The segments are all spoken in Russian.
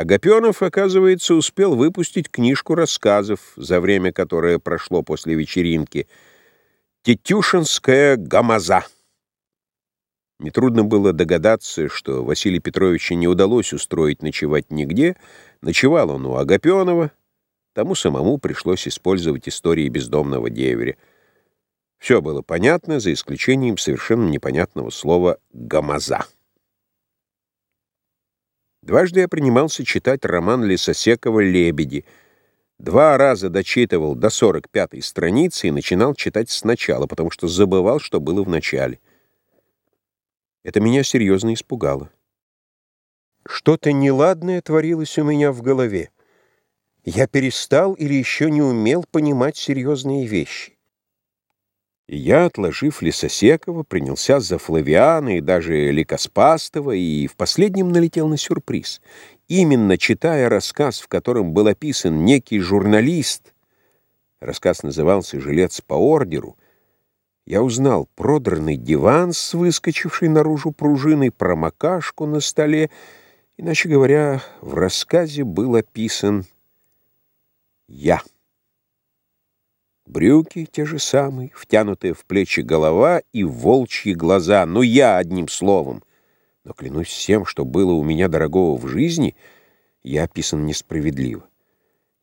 Агапенов, оказывается, успел выпустить книжку рассказов, за время которое прошло после вечеринки. «Тетюшинская гамаза». Нетрудно было догадаться, что Василию Петровичу не удалось устроить ночевать нигде. Ночевал он у Агапенова. Тому самому пришлось использовать истории бездомного деверя. Все было понятно, за исключением совершенно непонятного слова «гамаза». Дважды я принимался читать роман Лисосекова «Лебеди». Два раза дочитывал до 45-й страницы и начинал читать сначала, потому что забывал, что было в начале. Это меня серьезно испугало. Что-то неладное творилось у меня в голове. Я перестал или еще не умел понимать серьезные вещи. И я, отложив Лисосекова, принялся за Флавиана и даже Ликоспастова, и в последнем налетел на сюрприз. Именно читая рассказ, в котором был описан некий журналист, рассказ назывался «Жилец по ордеру», я узнал продранный диван с выскочившей наружу пружиной, промокашку на столе. Иначе говоря, в рассказе был описан я. Брюки те же самые, втянутые в плечи голова и волчьи глаза. Ну, я одним словом. Но клянусь всем, что было у меня дорогого в жизни, я описан несправедливо.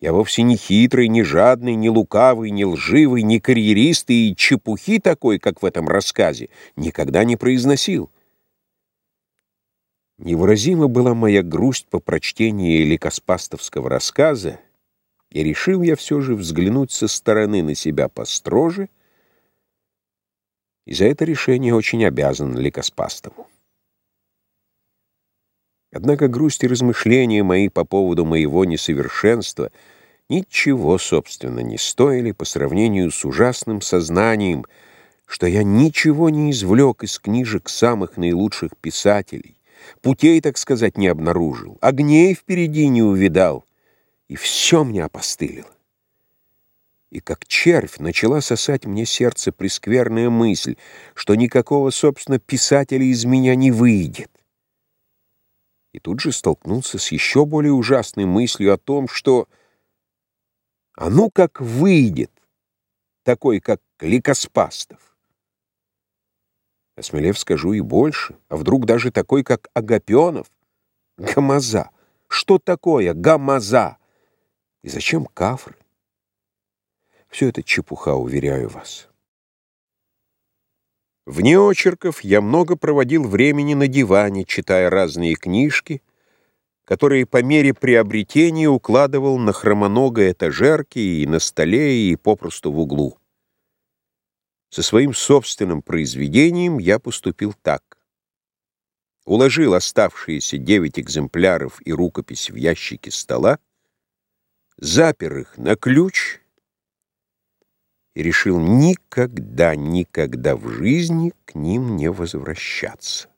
Я вовсе не хитрый, не жадный, не лукавый, не лживый, не карьерист и чепухи такой, как в этом рассказе, никогда не произносил. Невыразима была моя грусть по прочтении ликоспастовского рассказа, и решил я все же взглянуть со стороны на себя построже, и за это решение очень обязан Ликоспастову. Однако грусть и размышления мои по поводу моего несовершенства ничего, собственно, не стоили по сравнению с ужасным сознанием, что я ничего не извлек из книжек самых наилучших писателей, путей, так сказать, не обнаружил, огней впереди не увидал, и все мне опостылило. И как червь начала сосать мне сердце прескверная мысль, что никакого, собственно, писателя из меня не выйдет. И тут же столкнулся с еще более ужасной мыслью о том, что а ну как выйдет такой, как Ликоспастов. Осмелев скажу и больше, а вдруг даже такой, как Агапенов, Гамаза. Что такое Гамаза? И зачем кафры? Все это чепуха, уверяю вас. Вне очерков я много проводил времени на диване, читая разные книжки, которые по мере приобретения укладывал на хромоногой этажерке и на столе, и попросту в углу. Со своим собственным произведением я поступил так. Уложил оставшиеся девять экземпляров и рукопись в ящики стола, запер их на ключ и решил никогда, никогда в жизни к ним не возвращаться.